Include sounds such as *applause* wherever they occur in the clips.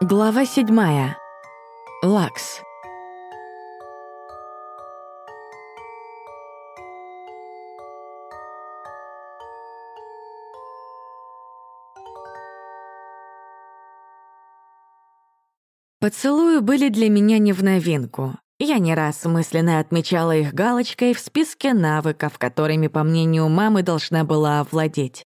Глава седьмая. Лакс. Поцелуи были для меня не в новинку. Я не раз мысленно отмечала их галочкой в списке навыков, которыми, по мнению мамы, должна была овладеть.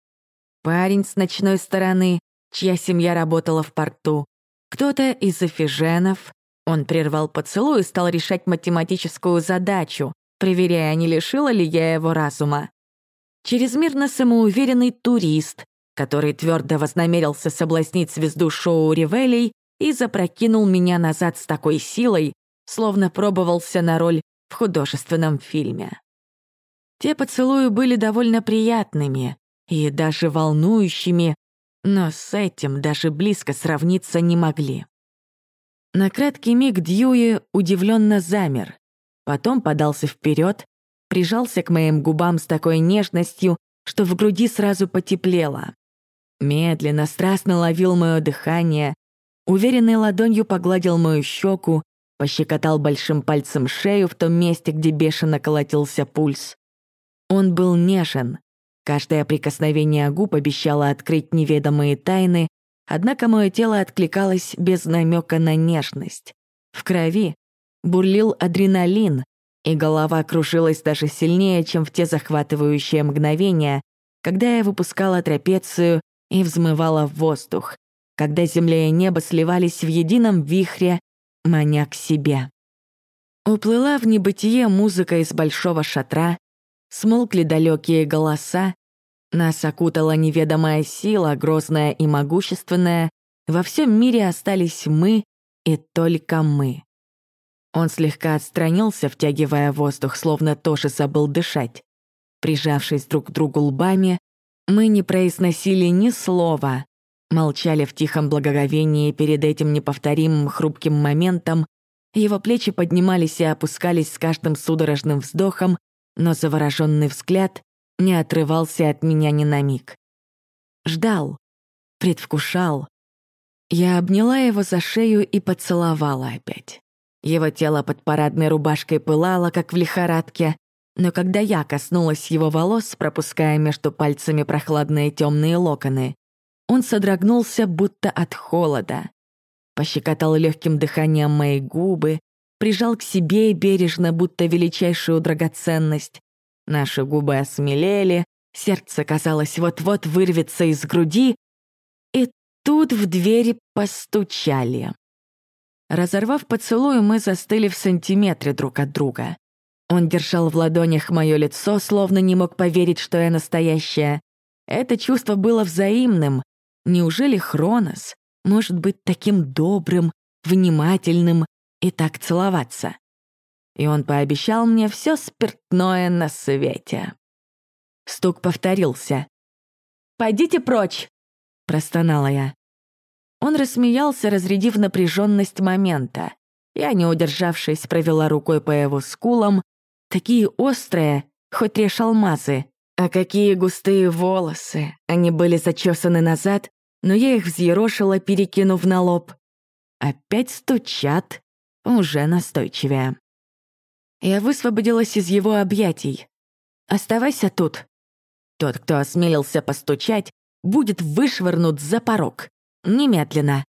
Парень с ночной стороны, чья семья работала в порту, кто-то из эфиженов. Он прервал поцелуй и стал решать математическую задачу, проверяя, не лишила ли я его разума. Чрезмерно самоуверенный турист, который твердо вознамерился соблазнить звезду шоу Ривелей и запрокинул меня назад с такой силой, словно пробовался на роль в художественном фильме. Те поцелуи были довольно приятными и даже волнующими, но с этим даже близко сравниться не могли. На краткий миг Дьюи удивленно замер, потом подался вперед, прижался к моим губам с такой нежностью, что в груди сразу потеплело. Медленно, страстно ловил мое дыхание, уверенной ладонью погладил мою щеку, пощекотал большим пальцем шею в том месте, где бешено колотился пульс. Он был нежен, Каждое прикосновение губ обещало открыть неведомые тайны, однако мое тело откликалось без намека на нежность. В крови бурлил адреналин, и голова кружилась даже сильнее, чем в те захватывающие мгновения, когда я выпускала трапецию и взмывала в воздух, когда земля и небо сливались в едином вихре, маня к себе. Уплыла в небытие музыка из большого шатра, Смолкли далекие голоса, нас окутала неведомая сила, грозная и могущественная. Во всем мире остались мы и только мы. Он слегка отстранился, втягивая воздух, словно тоже забыл дышать. Прижавшись друг к другу лбами, мы не произносили ни слова, молчали в тихом благоговении перед этим неповторимым хрупким моментом, его плечи поднимались и опускались с каждым судорожным вздохом, но завороженный взгляд не отрывался от меня ни на миг. Ждал, предвкушал. Я обняла его за шею и поцеловала опять. Его тело под парадной рубашкой пылало, как в лихорадке, но когда я коснулась его волос, пропуская между пальцами прохладные темные локоны, он содрогнулся, будто от холода. Пощекотал легким дыханием мои губы, прижал к себе бережно, будто величайшую драгоценность. Наши губы осмелели, сердце, казалось, вот-вот вырвется из груди, и тут в двери постучали. Разорвав поцелуй, мы застыли в сантиметре друг от друга. Он держал в ладонях мое лицо, словно не мог поверить, что я настоящая. Это чувство было взаимным. Неужели Хронос может быть таким добрым, внимательным и так целоваться? И он пообещал мне все спиртное на свете. Стук повторился. «Пойдите прочь!» — простонала я. Он рассмеялся, разрядив напряженность момента. Я, не удержавшись, провела рукой по его скулам. Такие острые, хоть режь алмазы. А какие густые волосы. Они были зачесаны назад, но я их взъерошила, перекинув на лоб. Опять стучат, уже настойчивее. Я высвободилась из его объятий. «Оставайся тут». Тот, кто осмелился постучать, будет вышвырнут за порог. Немедленно.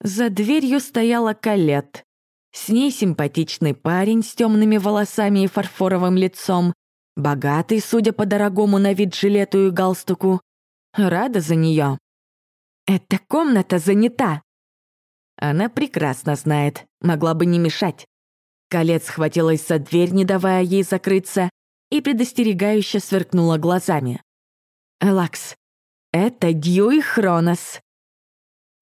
За дверью стояла Калет. С ней симпатичный парень с темными волосами и фарфоровым лицом, богатый, судя по дорогому на вид жилету и галстуку. Рада за нее. «Эта комната занята!» Она прекрасно знает, могла бы не мешать. Колец схватилась за дверь, не давая ей закрыться, и предостерегающе сверкнула глазами. «Лакс, это Дьюи Хронос».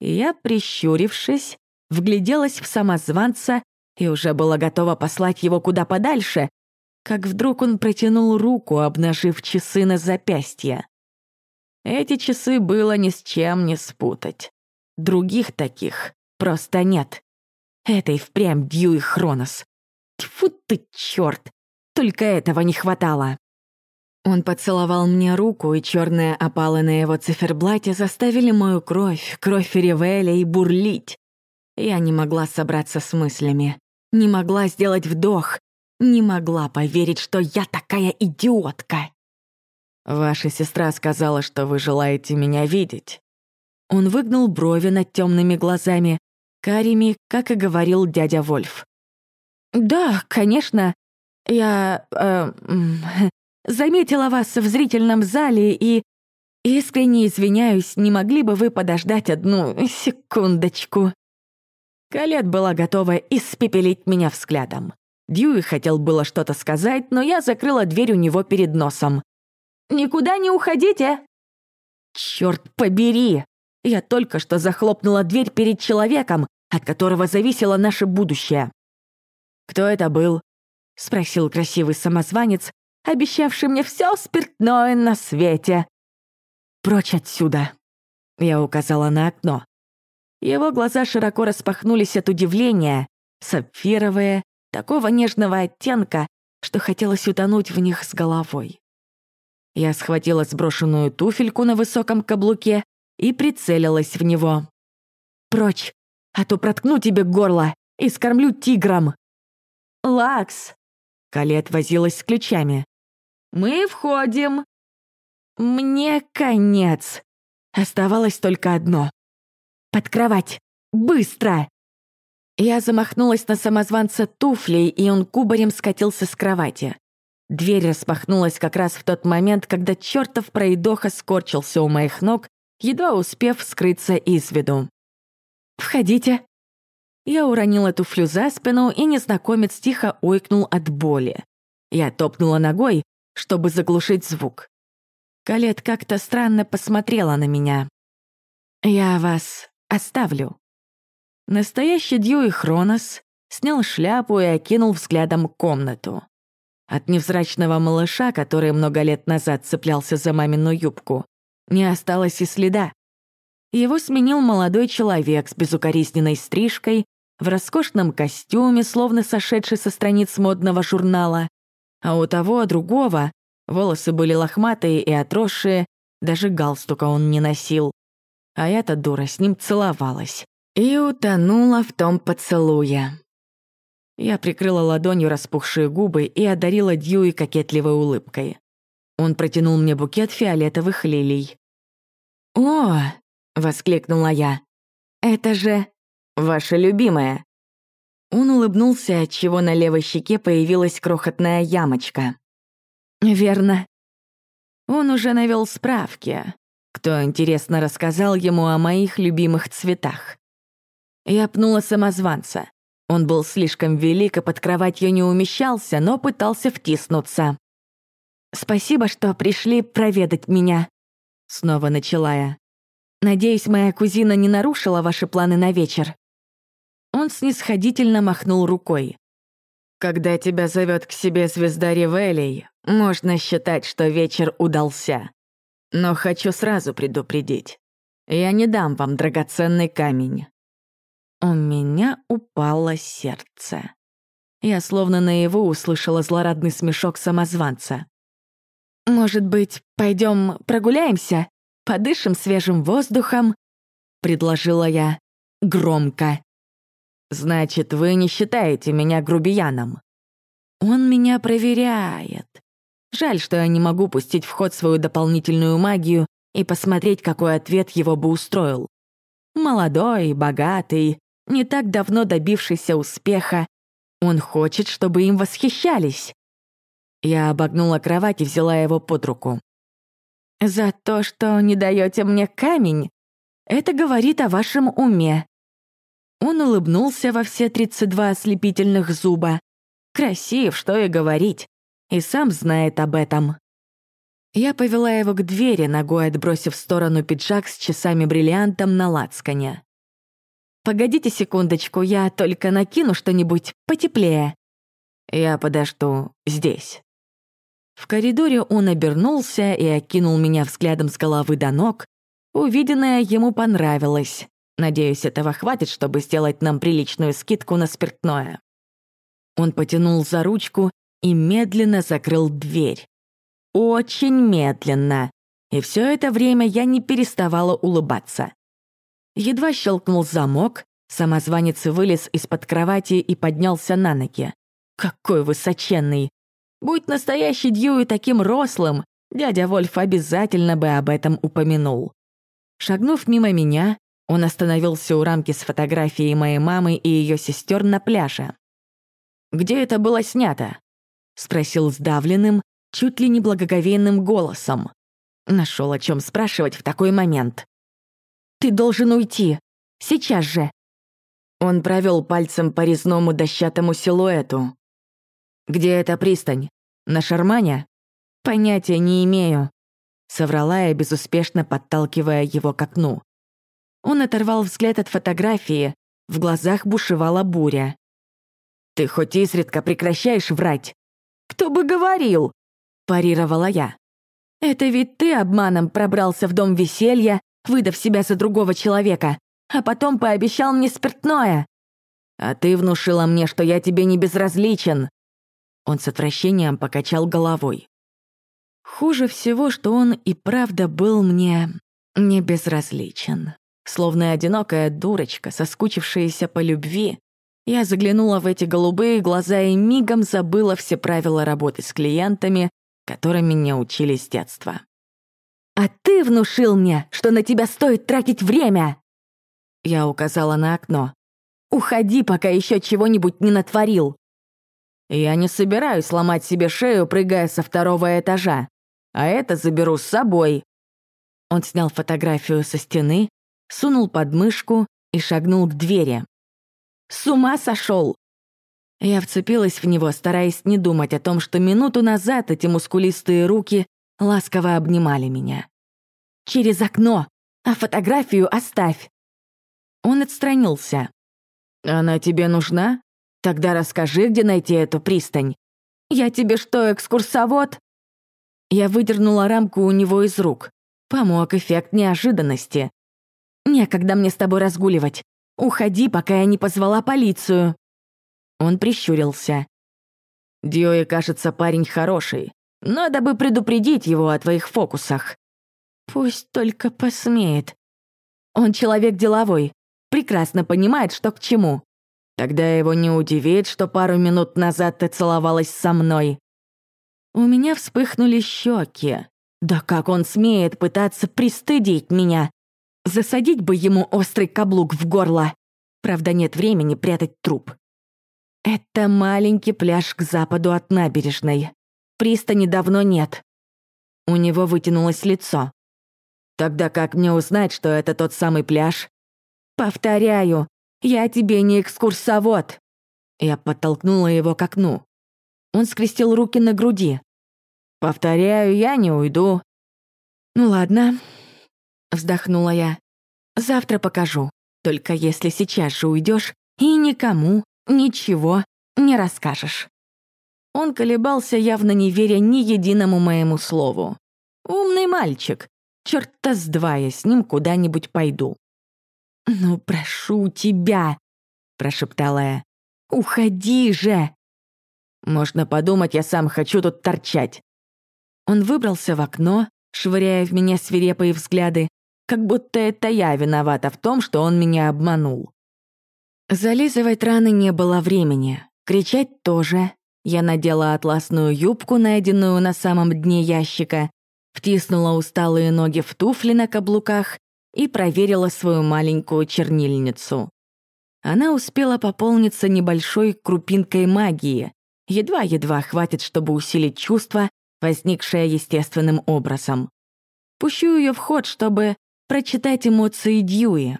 Я, прищурившись, вгляделась в самозванца и уже была готова послать его куда подальше, как вдруг он протянул руку, обнажив часы на запястье. Эти часы было ни с чем не спутать. Других таких просто нет. Это и впрямь Дьюи Хронос. Тьфу ты, черт! Только этого не хватало. Он поцеловал мне руку, и черные опалы на его циферблате заставили мою кровь, кровь Ривеля и бурлить. Я не могла собраться с мыслями, не могла сделать вдох, не могла поверить, что я такая идиотка. «Ваша сестра сказала, что вы желаете меня видеть». Он выгнул брови над темными глазами, карими, как и говорил дядя Вольф. «Да, конечно. Я... Э, *laughs* заметила вас в зрительном зале и... Искренне извиняюсь, не могли бы вы подождать одну секундочку?» Калет была готова испепелить меня взглядом. Дьюи хотел было что-то сказать, но я закрыла дверь у него перед носом. «Никуда не уходите!» «Чёрт побери! Я только что захлопнула дверь перед человеком, от которого зависело наше будущее». «Кто это был?» — спросил красивый самозванец, обещавший мне все спиртное на свете. «Прочь отсюда!» — я указала на окно. Его глаза широко распахнулись от удивления, сапфировые, такого нежного оттенка, что хотелось утонуть в них с головой. Я схватила сброшенную туфельку на высоком каблуке и прицелилась в него. «Прочь, а то проткну тебе горло и скормлю тигром!» «Лакс!» Калет возилась с ключами. «Мы входим!» «Мне конец!» Оставалось только одно. «Под кровать! Быстро!» Я замахнулась на самозванца туфлей, и он кубарем скатился с кровати. Дверь распахнулась как раз в тот момент, когда чертов пройдоха скорчился у моих ног, едва успев скрыться из виду. «Входите». Я уронила туфлю за спину, и незнакомец тихо ойкнул от боли. Я топнула ногой, чтобы заглушить звук. Калет как-то странно посмотрела на меня. «Я вас оставлю», Настоящий Дьюи Хронос снял шляпу и окинул взглядом комнату. От невзрачного малыша, который много лет назад цеплялся за мамину юбку, не осталось и следа. Его сменил молодой человек с безукоризненной стрижкой, в роскошном костюме, словно сошедший со страниц модного журнала, а у того другого волосы были лохматые и отросшие, даже галстука он не носил. А эта дура с ним целовалась и утонула в том поцелуе. Я прикрыла ладонью распухшие губы и одарила Дьюи кокетливой улыбкой. Он протянул мне букет фиолетовых лилий. «О!» — воскликнула я. «Это же ваша любимая!» Он улыбнулся, отчего на левой щеке появилась крохотная ямочка. «Верно». Он уже навел справки. Кто, интересно, рассказал ему о моих любимых цветах. Я пнула самозванца. Он был слишком велик и под кроватью не умещался, но пытался втиснуться. «Спасибо, что пришли проведать меня», — снова начала я. «Надеюсь, моя кузина не нарушила ваши планы на вечер». Он снисходительно махнул рукой. «Когда тебя зовет к себе звезда Ривелей, можно считать, что вечер удался. Но хочу сразу предупредить. Я не дам вам драгоценный камень. У меня упало сердце. Я словно наяву услышала злорадный смешок самозванца. «Может быть, пойдем прогуляемся? Подышим свежим воздухом?» — предложила я громко. «Значит, вы не считаете меня грубияном?» «Он меня проверяет. Жаль, что я не могу пустить в ход свою дополнительную магию и посмотреть, какой ответ его бы устроил. Молодой, богатый, не так давно добившийся успеха. Он хочет, чтобы им восхищались. Я обогнула кровать и взяла его под руку. «За то, что не даете мне камень, это говорит о вашем уме». Он улыбнулся во все 32 ослепительных зуба. Красив, что и говорить. И сам знает об этом. Я повела его к двери, ногой отбросив в сторону пиджак с часами-бриллиантом на лацкане. «Погодите секундочку, я только накину что-нибудь потеплее». «Я подожду здесь». В коридоре он обернулся и окинул меня взглядом с головы до ног. Увиденное ему понравилось. Надеюсь, этого хватит, чтобы сделать нам приличную скидку на спиртное. Он потянул за ручку и медленно закрыл дверь. очень медленно. И все это время я не переставала улыбаться. Едва щелкнул замок, самозванец вылез из-под кровати и поднялся на ноги. Какой высоченный! Будь настоящий Дьюи таким рослым, дядя Вольф обязательно бы об этом упомянул. Шагнув мимо меня, он остановился у рамки с фотографией моей мамы и ее сестер на пляже. «Где это было снято?» — спросил сдавленным, чуть ли не благоговейным голосом. Нашел о чем спрашивать в такой момент. «Ты должен уйти. Сейчас же!» Он провел пальцем по резному дощатому силуэту. «Где эта пристань? На Шармане?» «Понятия не имею», — соврала я, безуспешно подталкивая его к окну. Он оторвал взгляд от фотографии, в глазах бушевала буря. «Ты хоть изредка прекращаешь врать?» «Кто бы говорил?» — парировала я. «Это ведь ты обманом пробрался в дом веселья, выдав себя за другого человека, а потом пообещал мне спиртное. А ты внушила мне, что я тебе не безразличен». Он с отвращением покачал головой. Хуже всего, что он и правда был мне не безразличен. Словно одинокая дурочка, соскучившаяся по любви, я заглянула в эти голубые глаза и мигом забыла все правила работы с клиентами, которыми меня учили с детства. «А ты внушил мне, что на тебя стоит тратить время!» Я указала на окно. «Уходи, пока еще чего-нибудь не натворил!» «Я не собираюсь ломать себе шею, прыгая со второго этажа, а это заберу с собой!» Он снял фотографию со стены, сунул под мышку и шагнул к двери. «С ума сошел!» Я вцепилась в него, стараясь не думать о том, что минуту назад эти мускулистые руки ласково обнимали меня. «Через окно! А фотографию оставь!» Он отстранился. «Она тебе нужна? Тогда расскажи, где найти эту пристань. Я тебе что, экскурсовод?» Я выдернула рамку у него из рук. Помог эффект неожиданности. Некогда мне с тобой разгуливать. Уходи, пока я не позвала полицию». Он прищурился. «Дьюи, кажется, парень хороший. Надо бы предупредить его о твоих фокусах». «Пусть только посмеет. Он человек деловой, прекрасно понимает, что к чему. Тогда его не удивит, что пару минут назад ты целовалась со мной». У меня вспыхнули щеки. Да как он смеет пытаться пристыдить меня? Засадить бы ему острый каблук в горло. Правда, нет времени прятать труп. Это маленький пляж к западу от набережной. Пристани давно нет. У него вытянулось лицо. Тогда как мне узнать, что это тот самый пляж? Повторяю, я тебе не экскурсовод. Я подтолкнула его к окну. Он скрестил руки на груди. Повторяю, я не уйду. Ну ладно, Вздохнула я. «Завтра покажу. Только если сейчас же уйдешь и никому ничего не расскажешь». Он колебался, явно не веря ни единому моему слову. «Умный мальчик. Чёрта с два я с ним куда-нибудь пойду». «Ну, прошу тебя», — прошептала я. «Уходи же!» «Можно подумать, я сам хочу тут торчать». Он выбрался в окно, швыряя в меня свирепые взгляды, как будто это я виновата в том, что он меня обманул. Зализывать раны не было времени, кричать тоже. Я надела атласную юбку, найденную на самом дне ящика, втиснула усталые ноги в туфли на каблуках и проверила свою маленькую чернильницу. Она успела пополниться небольшой крупинкой магии. Едва-едва хватит, чтобы усилить чувство, возникшее естественным образом. Пущу ее в ход, чтобы прочитать эмоции Дьюи.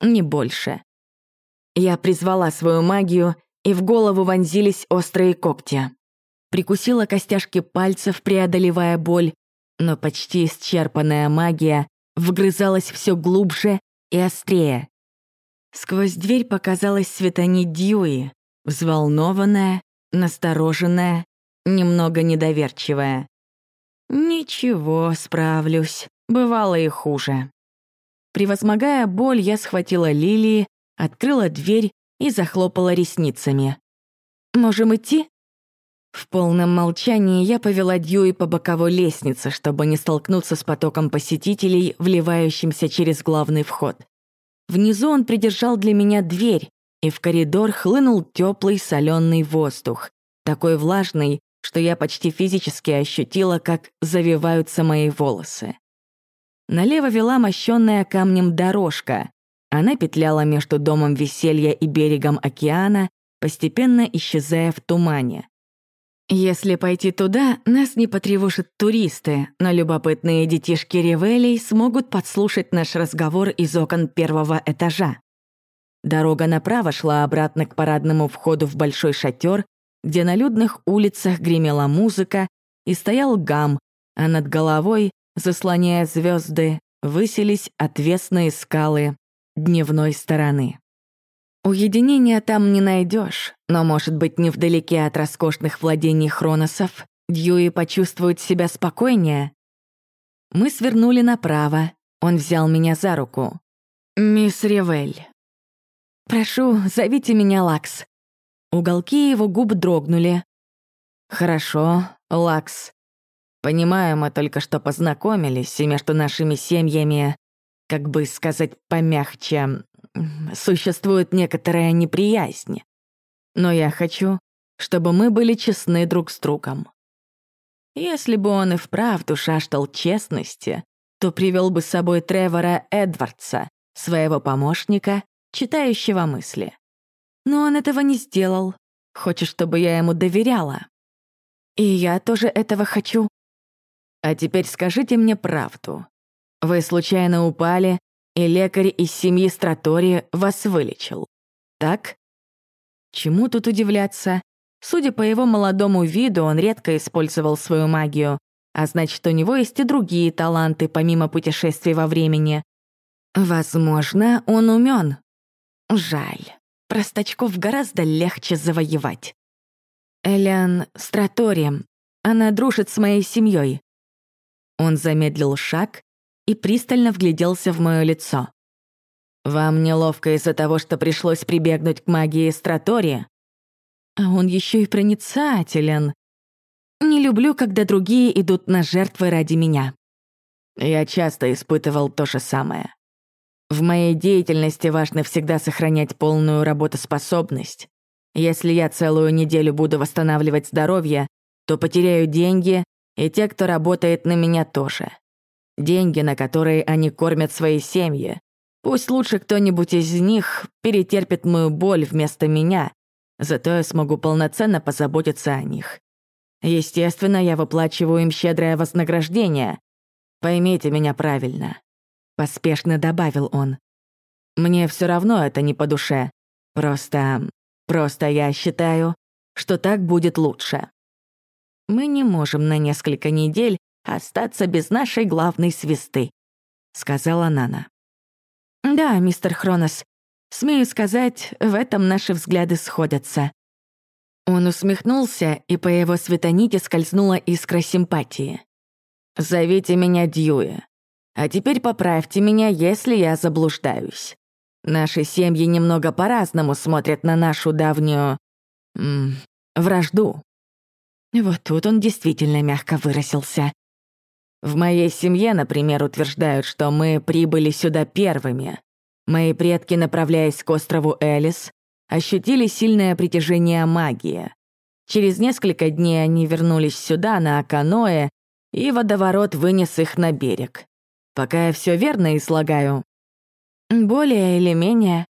Не больше. Я призвала свою магию, и в голову вонзились острые когти. Прикусила костяшки пальцев, преодолевая боль, но почти исчерпанная магия вгрызалась все глубже и острее. Сквозь дверь показалась Светани Дьюи, взволнованная, настороженная, немного недоверчивая. «Ничего, справлюсь. Бывало и хуже». Превозмогая боль, я схватила лилии, открыла дверь и захлопала ресницами. «Можем идти?» В полном молчании я повела Дьюи по боковой лестнице, чтобы не столкнуться с потоком посетителей, вливающимся через главный вход. Внизу он придержал для меня дверь, и в коридор хлынул теплый соленый воздух, такой влажный, что я почти физически ощутила, как завиваются мои волосы. Налево вела мощенная камнем дорожка. Она петляла между домом веселья и берегом океана, постепенно исчезая в тумане. Если пойти туда, нас не потревожат туристы, но любопытные детишки Ревелей смогут подслушать наш разговор из окон первого этажа. Дорога направо шла обратно к парадному входу в большой шатер, где на людных улицах гремела музыка и стоял гам, а над головой, заслоняя звезды, высились отвесные скалы дневной стороны. Уединения там не найдешь, но, может быть, невдалеке от роскошных владений Хроносов Дьюи почувствует себя спокойнее. Мы свернули направо, он взял меня за руку. «Мисс Ревель». «Прошу, зовите меня Лакс». Уголки его губ дрогнули. «Хорошо, Лакс. Понимаю, мы только что познакомились, и между нашими семьями, как бы сказать помягче, существует некоторая неприязнь. Но я хочу, чтобы мы были честны друг с другом. Если бы он и вправду шаштал честности, то привел бы с собой Тревора Эдвардса, своего помощника, читающего мысли. Но он этого не сделал. Хочет, чтобы я ему доверяла. И я тоже этого хочу. А теперь скажите мне правду. Вы случайно упали и лекарь из семьи Стратори вас вылечил. Так? Чему тут удивляться? Судя по его молодому виду, он редко использовал свою магию, а значит, у него есть и другие таланты, помимо путешествий во времени. Возможно, он умен. Жаль. Простачков гораздо легче завоевать. Элиан Стратори. Она дружит с моей семьей. Он замедлил шаг и пристально вгляделся в мое лицо. «Вам неловко из-за того, что пришлось прибегнуть к магии Стратори?» «А он еще и проницателен. Не люблю, когда другие идут на жертвы ради меня». Я часто испытывал то же самое. В моей деятельности важно всегда сохранять полную работоспособность. Если я целую неделю буду восстанавливать здоровье, то потеряю деньги, и те, кто работает на меня, тоже. Деньги, на которые они кормят свои семьи. Пусть лучше кто-нибудь из них перетерпит мою боль вместо меня, зато я смогу полноценно позаботиться о них. Естественно, я выплачиваю им щедрое вознаграждение. Поймите меня правильно. Поспешно добавил он. Мне все равно это не по душе. Просто... просто я считаю, что так будет лучше. Мы не можем на несколько недель остаться без нашей главной свисты», — сказала Нана. «Да, мистер Хронос, смею сказать, в этом наши взгляды сходятся». Он усмехнулся, и по его светоните скользнула искра симпатии. «Зовите меня Дьюи. А теперь поправьте меня, если я заблуждаюсь. Наши семьи немного по-разному смотрят на нашу давнюю... М, вражду». Вот тут он действительно мягко выразился. В моей семье, например, утверждают, что мы прибыли сюда первыми. Мои предки, направляясь к острову Элис, ощутили сильное притяжение магии. Через несколько дней они вернулись сюда на каноэ, и водоворот вынес их на берег. Пока я все верно излагаю. Более или менее.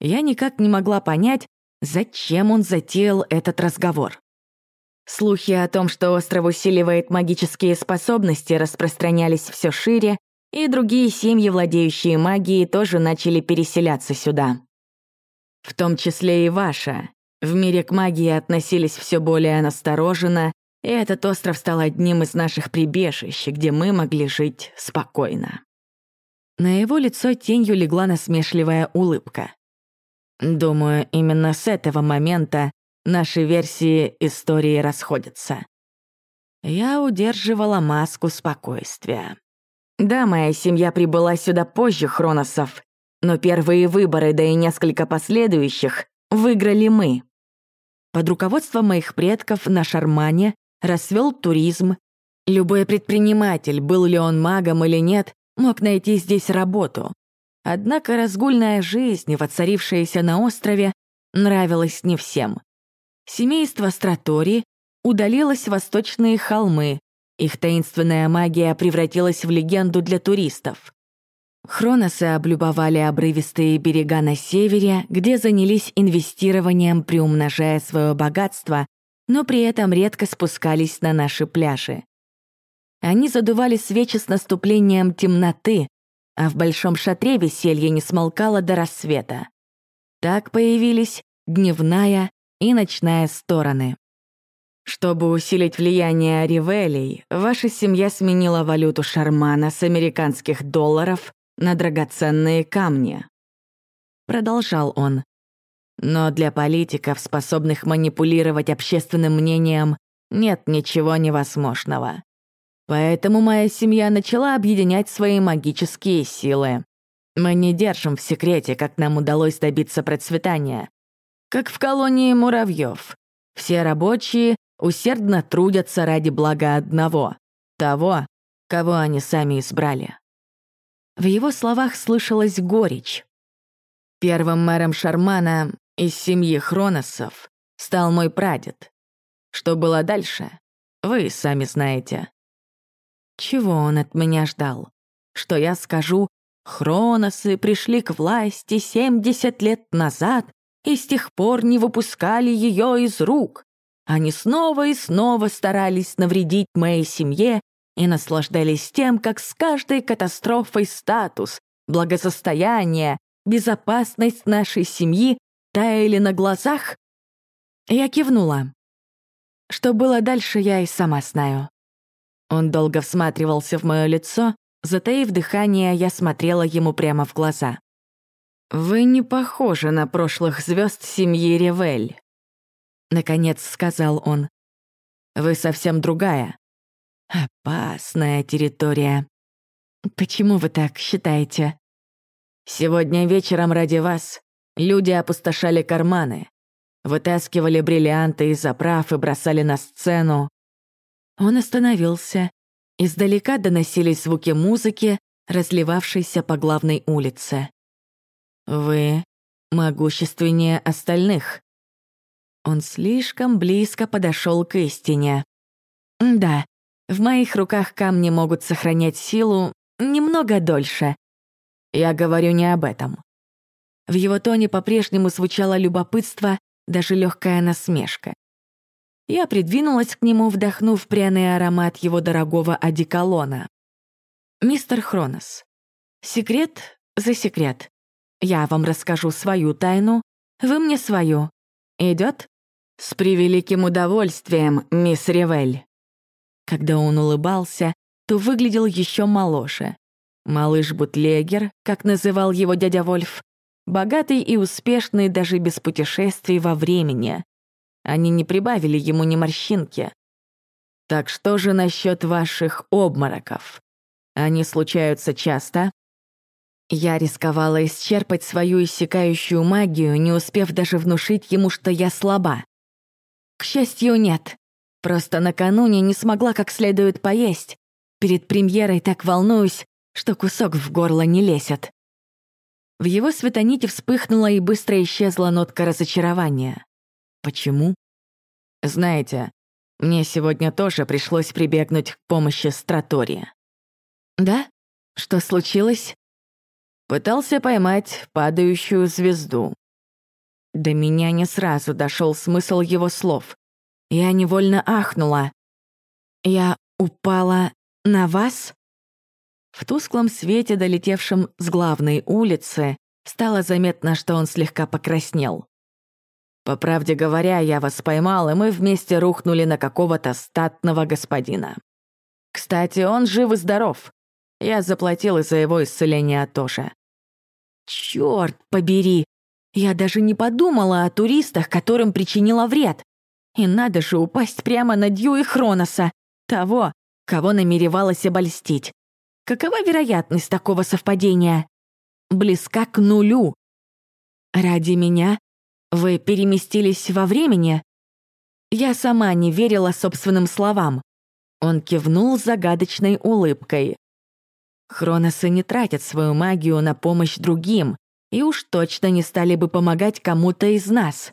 Я никак не могла понять, зачем он затеял этот разговор. Слухи о том, что остров усиливает магические способности, распространялись все шире, и другие семьи, владеющие магией, тоже начали переселяться сюда. В том числе и ваша. В мире к магии относились все более настороженно, и этот остров стал одним из наших прибежищ, где мы могли жить спокойно. На его лицо тенью легла насмешливая улыбка. Думаю, именно с этого момента Наши версии истории расходятся. Я удерживала маску спокойствия. Да, моя семья прибыла сюда позже Хроносов, но первые выборы, да и несколько последующих, выиграли мы. Под руководством моих предков на Шармане расцвел туризм. Любой предприниматель, был ли он магом или нет, мог найти здесь работу. Однако разгульная жизнь, воцарившаяся на острове, нравилась не всем. Семейство Стратори удалилось в восточные холмы, их таинственная магия превратилась в легенду для туристов. Хроносы облюбовали обрывистые берега на севере, где занялись инвестированием, приумножая свое богатство, но при этом редко спускались на наши пляжи. Они задували свечи с наступлением темноты, а в большом шатре веселье не смолкало до рассвета. Так появились дневная и ночная стороны. Чтобы усилить влияние Ривелей, ваша семья сменила валюту Шармана с американских долларов на драгоценные камни. Продолжал он. Но для политиков, способных манипулировать общественным мнением, нет ничего невозможного. Поэтому моя семья начала объединять свои магические силы. Мы не держим в секрете, как нам удалось добиться процветания. Как в колонии муравьев. Все рабочие усердно трудятся ради блага одного, того, кого они сами избрали. В его словах слышалась горечь. Первым мэром Шармана из семьи Хроносов стал мой прадед. Что было дальше, вы сами знаете. Чего он от меня ждал? Что я скажу, Хроносы пришли к власти 70 лет назад и с тех пор не выпускали ее из рук. Они снова и снова старались навредить моей семье и наслаждались тем, как с каждой катастрофой статус, благосостояние, безопасность нашей семьи таяли на глазах? Я кивнула. Что было дальше, я и сама знаю. Он долго всматривался в мое лицо, затаив дыхание, я смотрела ему прямо в глаза. «Вы не похожи на прошлых звезд семьи Ревель», — наконец сказал он. «Вы совсем другая. Опасная территория. Почему вы так считаете? Сегодня вечером ради вас люди опустошали карманы, вытаскивали бриллианты из оправ и бросали на сцену. Он остановился. Издалека доносились звуки музыки, разливавшейся по главной улице. «Вы могущественнее остальных». Он слишком близко подошел к истине. «Да, в моих руках камни могут сохранять силу немного дольше. Я говорю не об этом. В его тоне по-прежнему звучало любопытство, даже легкая насмешка. Я придвинулась к нему, вдохнув пряный аромат его дорогого одеколона. «Мистер Хронос, секрет за секрет. Я вам расскажу свою тайну, вы мне свою. Идет? С превеликим удовольствием, мисс Ревель». Когда он улыбался, то выглядел еще моложе. Малыш Бутлегер, как называл его дядя Вольф, богатый и успешный даже без путешествий во времени. Они не прибавили ему ни морщинки. Так что же насчет ваших обмороков? Они случаются часто? Я рисковала исчерпать свою иссякающую магию, не успев даже внушить ему, что я слаба. К счастью, нет. Просто накануне не смогла как следует поесть. Перед премьерой так волнуюсь, что кусок в горло не лезет. В его светоните вспыхнула и быстро исчезла нотка разочарования. Почему? Знаете, мне сегодня тоже пришлось прибегнуть к помощи Стратория. Да? Что случилось? Пытался поймать падающую звезду. До меня не сразу дошел смысл его слов. Я невольно ахнула. «Я упала на вас?» В тусклом свете, долетевшем с главной улицы, стало заметно, что он слегка покраснел. «По правде говоря, я вас поймал, и мы вместе рухнули на какого-то статного господина. Кстати, он жив и здоров. Я заплатил из-за его исцеления тоже». «Чёрт побери! Я даже не подумала о туристах, которым причинила вред. И надо же упасть прямо на Дью и Хроноса, того, кого намеревалась обольстить. Какова вероятность такого совпадения? Близка к нулю. Ради меня вы переместились во времени? Я сама не верила собственным словам. Он кивнул загадочной улыбкой. Хроносы не тратят свою магию на помощь другим, и уж точно не стали бы помогать кому-то из нас.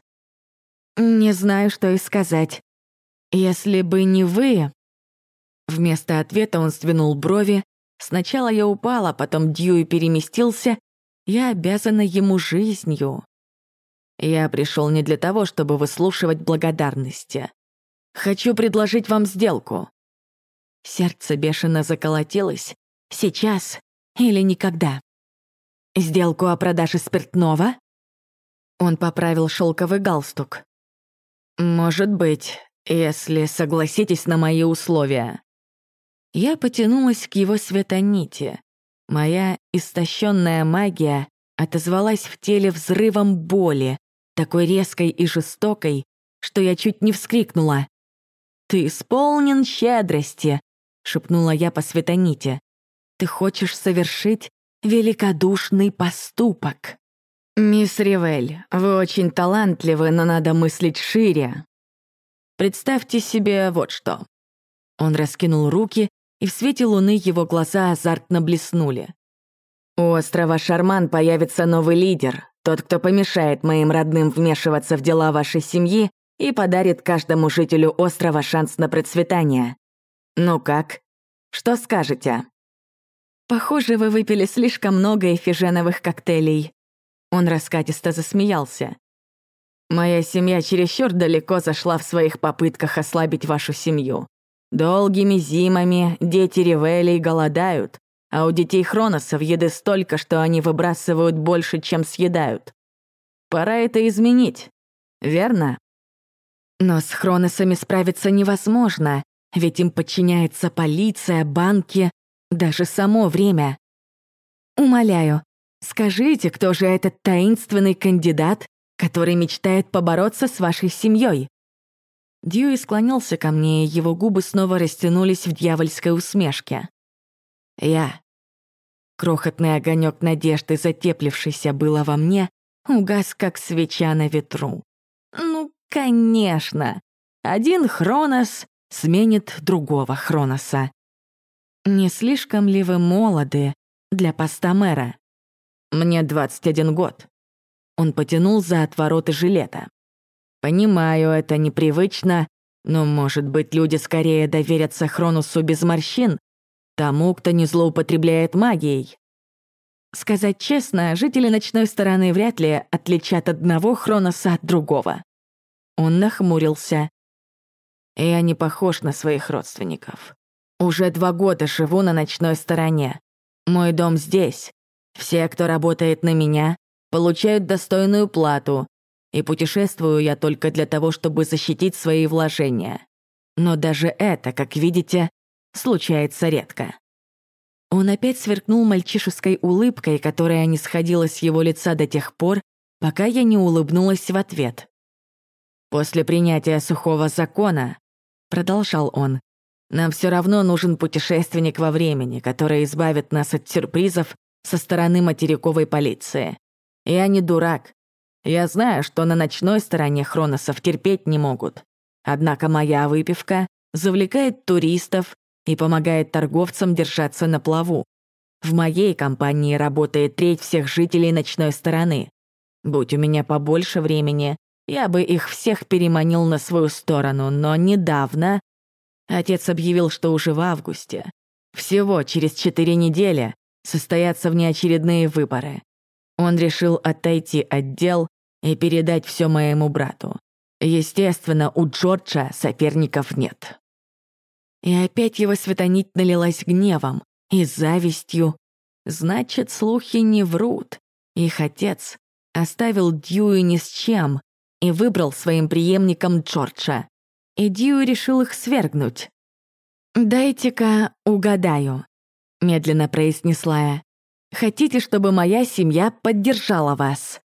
Не знаю, что и сказать. Если бы не вы... Вместо ответа он сдвинул брови. Сначала я упала, потом Дьюи переместился. Я обязана ему жизнью. Я пришел не для того, чтобы выслушивать благодарности. Хочу предложить вам сделку. Сердце бешено заколотилось. Сейчас или никогда. Сделку о продаже спиртного? Он поправил шелковый галстук. Может быть, если согласитесь на мои условия. Я потянулась к его светонити. Моя истощенная магия отозвалась в теле взрывом боли, такой резкой и жестокой, что я чуть не вскрикнула. «Ты исполнен щедрости», — шепнула я по светоните. «Ты хочешь совершить великодушный поступок». «Мисс Ривель, вы очень талантливы, но надо мыслить шире. Представьте себе вот что». Он раскинул руки, и в свете луны его глаза азартно блеснули. «У острова Шарман появится новый лидер, тот, кто помешает моим родным вмешиваться в дела вашей семьи и подарит каждому жителю острова шанс на процветание. Ну как? Что скажете?» «Похоже, вы выпили слишком много эфиженовых коктейлей». Он раскатисто засмеялся. «Моя семья чересчур далеко зашла в своих попытках ослабить вашу семью. Долгими зимами дети Ривелей голодают, а у детей Хроносов еды столько, что они выбрасывают больше, чем съедают. Пора это изменить, верно? Но с Хроносами справиться невозможно, ведь им подчиняется полиция, банки, даже само время. Умоляю, скажите, кто же этот таинственный кандидат, который мечтает побороться с вашей семьей? Дьюи склонился ко мне, и его губы снова растянулись в дьявольской усмешке. Я. Крохотный огонек надежды, затеплившийся было во мне, угас, как свеча на ветру. Ну, конечно. Один Хронос сменит другого Хроноса. Не слишком ли вы молоды для поста мэра? Мне 21 год. Он потянул за отвороты жилета. Понимаю, это непривычно, но, может быть, люди скорее доверятся Хронусу без морщин, тому, кто не злоупотребляет магией. Сказать честно, жители ночной стороны вряд ли отличат одного Хроноса от другого. Он нахмурился. Я не похож на своих родственников. Уже два года живу на ночной стороне. Мой дом здесь. Все, кто работает на меня, получают достойную плату, и путешествую я только для того, чтобы защитить свои вложения. Но даже это, как видите, случается редко. Он опять сверкнул мальчишеской улыбкой, которая не сходила с его лица до тех пор, пока я не улыбнулась в ответ. «После принятия сухого закона», — продолжал он, «нам все равно нужен путешественник во времени, который избавит нас от сюрпризов со стороны материковой полиции. Я не дурак, я знаю, что на ночной стороне Хроносов терпеть не могут. Однако моя выпивка завлекает туристов и помогает торговцам держаться на плаву. В моей компании работает треть всех жителей ночной стороны. Будь у меня побольше времени, я бы их всех переманил на свою сторону, но недавно отец объявил, что уже в августе, всего через четыре недели, состоятся внеочередные выборы. Он решил отойти от дел и передать все моему брату. Естественно, у Джорджа соперников нет. И опять его светонить налилась гневом и завистью. Значит, слухи не врут. Их отец оставил Дьюи ни с чем и выбрал своим преемником Джорджа. И решил их свергнуть. «Дайте-ка угадаю», — медленно произнесла я. Хотите, чтобы моя семья поддержала вас?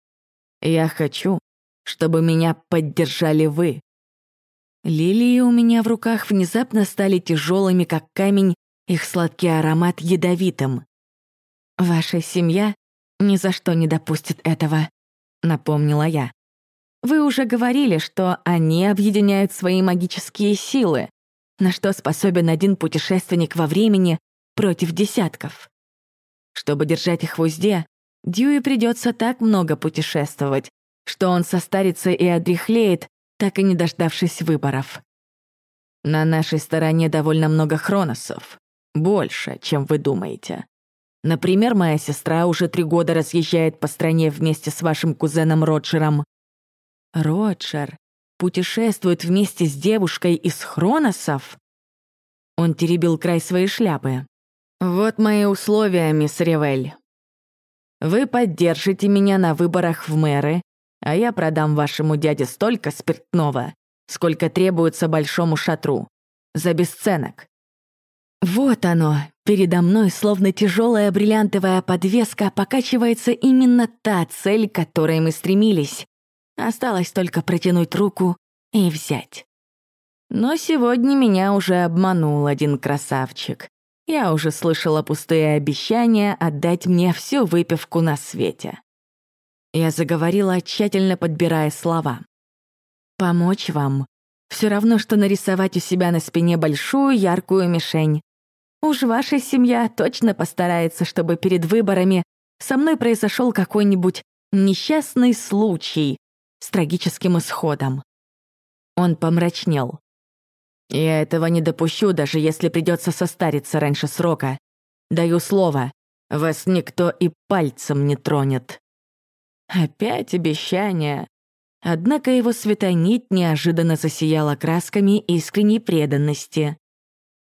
Я хочу, чтобы меня поддержали вы. Лилии у меня в руках внезапно стали тяжелыми, как камень, их сладкий аромат ядовитым. Ваша семья ни за что не допустит этого, напомнила я. Вы уже говорили, что они объединяют свои магические силы, на что способен один путешественник во времени против десятков. Чтобы держать их в узде, Дьюи придется так много путешествовать, что он состарится и одряхлеет, так и не дождавшись выборов. На нашей стороне довольно много хроносов. Больше, чем вы думаете. Например, моя сестра уже три года разъезжает по стране вместе с вашим кузеном Роджером. Роджер путешествует вместе с девушкой из хроносов? Он теребил край своей шляпы. Вот мои условия, мисс Ревель. Вы поддержите меня на выборах в мэры, а я продам вашему дяде столько спиртного, сколько требуется большому шатру. За бесценок. Вот оно, передо мной, словно тяжелая бриллиантовая подвеска, покачивается именно та цель, к которой мы стремились. Осталось только протянуть руку и взять. Но сегодня меня уже обманул один красавчик. Я уже слышала пустые обещания отдать мне всю выпивку на свете. Я заговорила, тщательно подбирая слова. «Помочь вам все равно, что нарисовать у себя на спине большую яркую мишень. Уж ваша семья точно постарается, чтобы перед выборами со мной произошел какой-нибудь несчастный случай с трагическим исходом. Он помрачнел. Я этого не допущу, даже если придется состариться раньше срока. Даю слово, вас никто и пальцем не тронет. Опять обещание. Однако его светонить неожиданно засияла красками искренней преданности.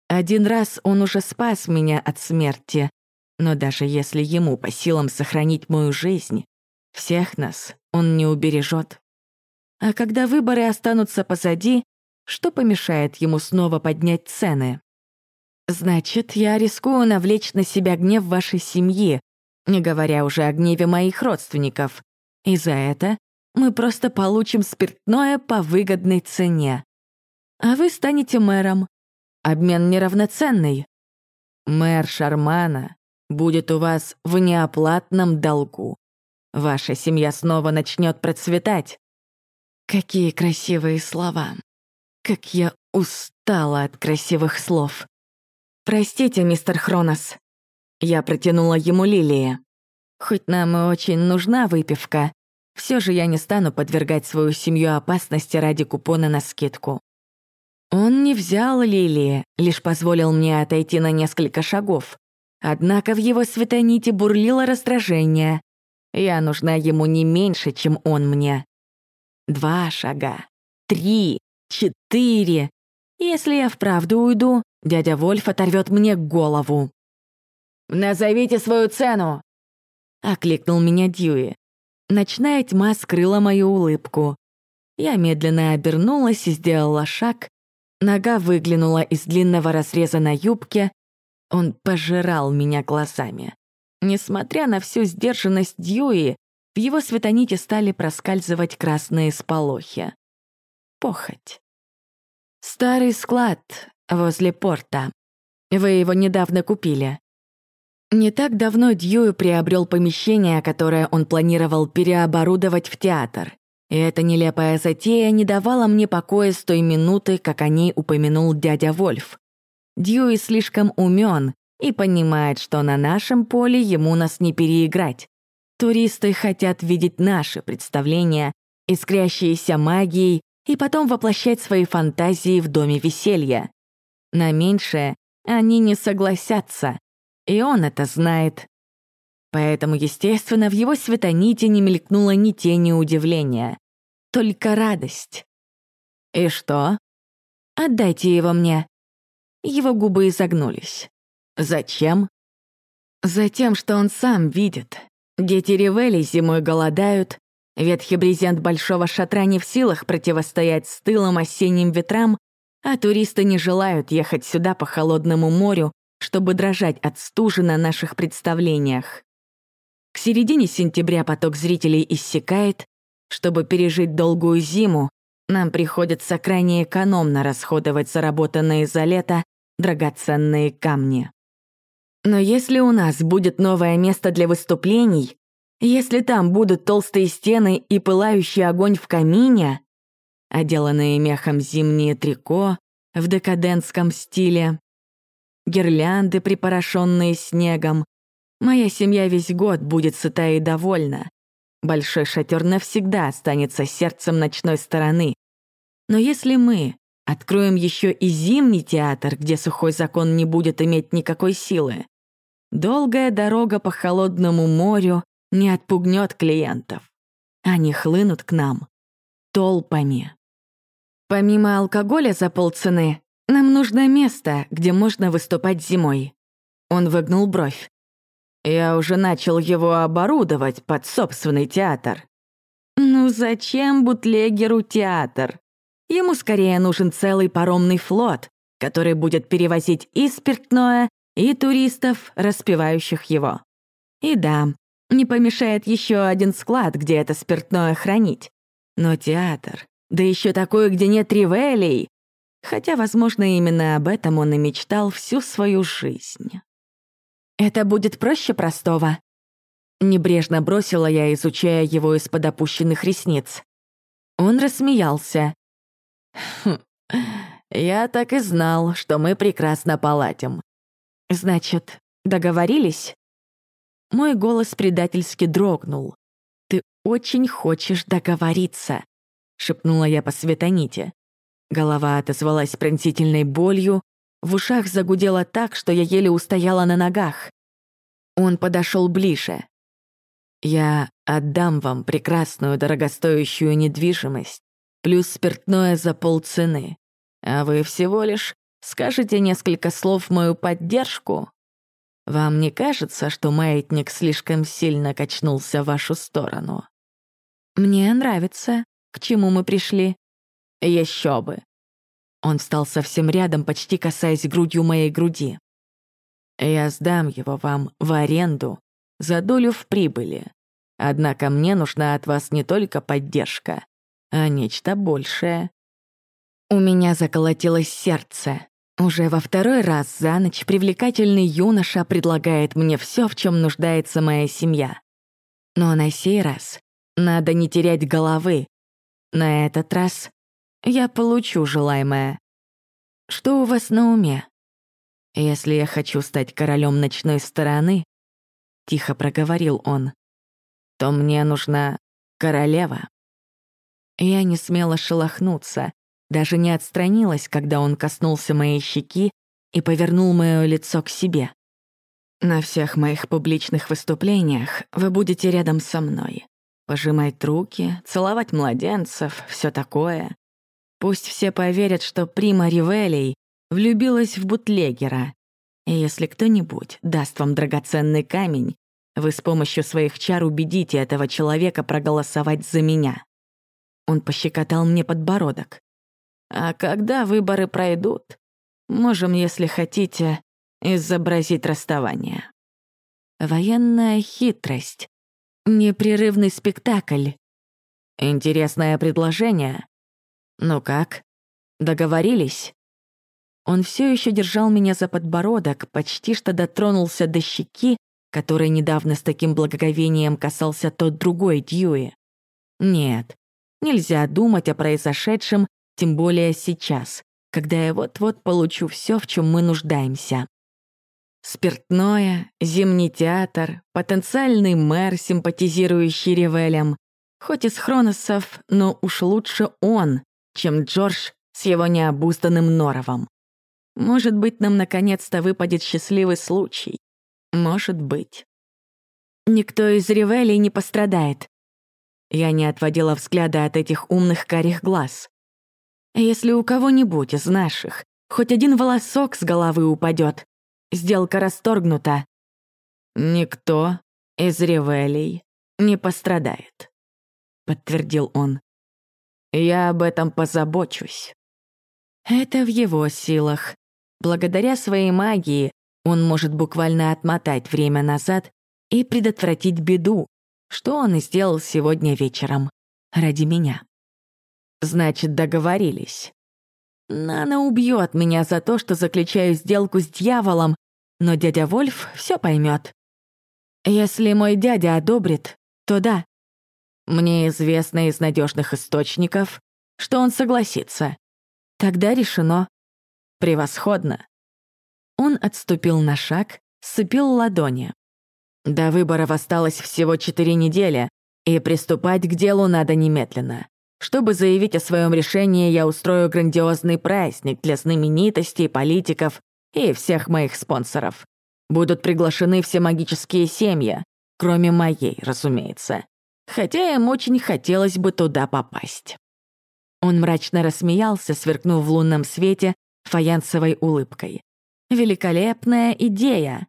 Один раз он уже спас меня от смерти, но даже если ему по силам сохранить мою жизнь, всех нас он не убережет. А когда выборы останутся позади, что помешает ему снова поднять цены? Значит, я рискую навлечь на себя гнев вашей семьи, не говоря уже о гневе моих родственников. И за это мы просто получим спиртное по выгодной цене. А вы станете мэром, Обмен неравноценный. Мэр Шармана будет у вас в неоплатном долгу. Ваша семья снова начнет процветать. Какие красивые слова. Как я устала от красивых слов. Простите, мистер Хронос. Я протянула ему лилии. Хоть нам и очень нужна выпивка, все же я не стану подвергать свою семью опасности ради купона на скидку. Он не взял лилии, лишь позволил мне отойти на несколько шагов. Однако в его светоните бурлило раздражение. Я нужна ему не меньше, чем он мне. Два шага. Три. Четыре. Если я вправду уйду, дядя Вольф оторвет мне голову. «Назовите свою цену!» — окликнул меня Дьюи. Ночная тьма скрыла мою улыбку. Я медленно обернулась и сделала шаг, Нога выглянула из длинного разреза на юбке. Он пожирал меня глазами. Несмотря на всю сдержанность Дьюи, в его светоните стали проскальзывать красные сполохи. Похоть. Старый склад возле порта. Вы его недавно купили. Не так давно Дьюи приобрел помещение, которое он планировал переоборудовать в театр. И эта нелепая затея не давала мне покоя с той минуты, как о ней упомянул дядя Вольф. Дьюи слишком умен и понимает, что на нашем поле ему нас не переиграть. Туристы хотят видеть наши представления, искрящиеся магией, и потом воплощать свои фантазии в доме веселья. На меньшее они не согласятся, и он это знает. Поэтому, естественно, в его светоните не мелькнуло ни тени удивления. Только радость. «И что?» «Отдайте его мне». Его губы изогнулись. «Зачем?» «Затем, что он сам видит. Дети Ревели зимой голодают, ветхий брезент большого шатра не в силах противостоять стылым осенним ветрам, а туристы не желают ехать сюда по холодному морю, чтобы дрожать от стужи на наших представлениях. К середине сентября поток зрителей иссякает. Чтобы пережить долгую зиму, нам приходится крайне экономно расходовать заработанные за лето драгоценные камни. Но если у нас будет новое место для выступлений, Если там будут толстые стены и пылающий огонь в камине, отделанные мехом зимние трико в декадентском стиле, гирлянды, припорошенные снегом, моя семья весь год будет сыта и довольна. Большой шатер навсегда останется сердцем ночной стороны. Но если мы откроем еще и зимний театр, где сухой закон не будет иметь никакой силы, долгая дорога по холодному морю не отпугнет клиентов. Они хлынут к нам толпами. Помимо алкоголя за полцены, нам нужно место, где можно выступать зимой. Он выгнул бровь. Я уже начал его оборудовать под собственный театр. Ну зачем бутлегеру театр? Ему скорее нужен целый паромный флот, который будет перевозить и спиртное, и туристов, распивающих его. И да, не помешает еще один склад, где это спиртное хранить. Но театр, да еще такой, где нет ревелей. Хотя, возможно, именно об этом он и мечтал всю свою жизнь. «Это будет проще простого?» Небрежно бросила я, изучая его из-под опущенных ресниц. Он рассмеялся. «Хм, *laughs* я так и знал, что мы прекрасно поладим. Значит, договорились?» Мой голос предательски дрогнул. «Ты очень хочешь договориться», — шепнула я по светоните. Голова отозвалась пронзительной болью, в ушах загудело так, что я еле устояла на ногах. Он подошел ближе. «Я отдам вам прекрасную дорогостоящую недвижимость, плюс спиртное за полцены, а вы всего лишь скажете несколько слов в мою поддержку, вам не кажется, что маятник слишком сильно качнулся в вашу сторону? Мне нравится, к чему мы пришли. Еще бы. Он встал совсем рядом, почти касаясь грудью моей груди. Я сдам его вам в аренду за долю в прибыли. Однако мне нужна от вас не только поддержка, а нечто большее. У меня заколотилось сердце. Уже во второй раз за ночь привлекательный юноша предлагает мне все, в чем нуждается моя семья. Но на сей раз надо не терять головы. На этот раз я получу желаемое. Что у вас на уме? Если я хочу стать королем ночной стороны, тихо проговорил он, то мне нужна королева. Я не смела шелохнуться, даже не отстранилась, когда он коснулся моей щеки и повернул мое лицо к себе. На всех моих публичных выступлениях вы будете рядом со мной. Пожимать руки, целовать младенцев, все такое. Пусть все поверят, что Прима Ривелей влюбилась в бутлегера. И если кто-нибудь даст вам драгоценный камень, вы с помощью своих чар убедите этого человека проголосовать за меня. Он пощекотал мне подбородок. А когда выборы пройдут, можем, если хотите, изобразить расставание. Военная хитрость. Непрерывный спектакль. Интересное предложение. Ну как, договорились? Он все еще держал меня за подбородок, почти что дотронулся до щеки, которой недавно с таким благоговением касался тот другой Дьюи. Нет, нельзя думать о произошедшем тем более сейчас, когда я вот-вот получу все, в чем мы нуждаемся. Спиртное, зимний театр, потенциальный мэр, симпатизирующий Ревелям. Хоть из Хроносов, но уж лучше он, чем Джордж с его необузданным норовом. Может быть, нам наконец-то выпадет счастливый случай. Может быть. Никто из Ревелей не пострадает. Я не отводила взгляда от этих умных карих глаз. Если у кого-нибудь из наших хоть один волосок с головы упадет, сделка расторгнута. Никто из ревелей не пострадает, подтвердил он. Я об этом позабочусь. Это в его силах. Благодаря своей магии он может буквально отмотать время назад и предотвратить беду, что он и сделал сегодня вечером ради меня. Значит, договорились. Нана убьет меня за то, что заключаю сделку с дьяволом, но дядя Вольф все поймет. Если мой дядя одобрит, то да. Мне известно из надежных источников, что он согласится. Тогда решено. Превосходно. Он отступил на шаг, сцепил ладони. До выборов осталось всего четыре недели, и приступать к делу надо немедленно. Чтобы заявить о своем решении, я устрою грандиозный праздник для знаменитостей, политиков и всех моих спонсоров. Будут приглашены все магические семьи, кроме моей, разумеется. Хотя им очень хотелось бы туда попасть. Он мрачно рассмеялся, сверкнув в лунном свете фаянсовой улыбкой. «Великолепная идея!»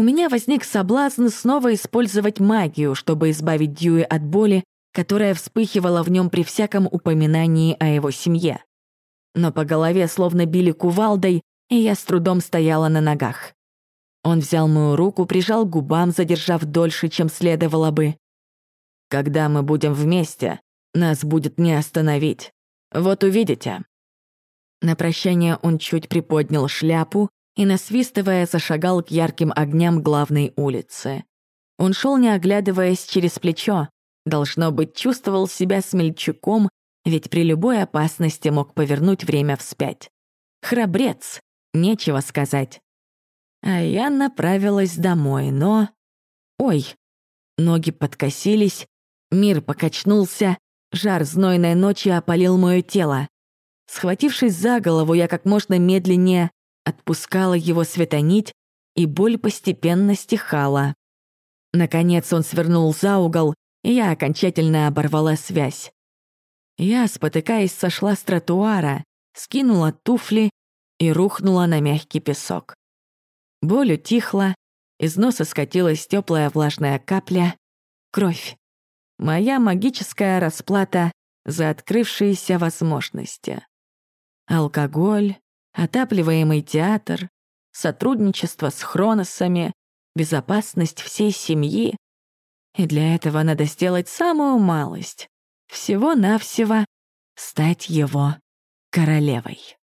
У меня возник соблазн снова использовать магию, чтобы избавить Дьюи от боли которая вспыхивала в нем при всяком упоминании о его семье. Но по голове словно били кувалдой, и я с трудом стояла на ногах. Он взял мою руку, прижал к губам, задержав дольше, чем следовало бы. «Когда мы будем вместе, нас будет не остановить. Вот увидите». На прощание он чуть приподнял шляпу и, насвистывая, зашагал к ярким огням главной улицы. Он шел, не оглядываясь через плечо, Должно быть, чувствовал себя смельчаком, ведь при любой опасности мог повернуть время вспять. Храбрец, нечего сказать. А я направилась домой, но... Ой, ноги подкосились, мир покачнулся, жар знойной ночи опалил мое тело. Схватившись за голову, я как можно медленнее отпускала его светонить, и боль постепенно стихала. Наконец он свернул за угол, я окончательно оборвала связь. Я, спотыкаясь, сошла с тротуара, скинула туфли и рухнула на мягкий песок. Боль утихла, из носа скатилась теплая влажная капля. Кровь. Моя магическая расплата за открывшиеся возможности. Алкоголь, отапливаемый театр, сотрудничество с хроносами, безопасность всей семьи, и для этого надо сделать самую малость. Всего-навсего стать его королевой.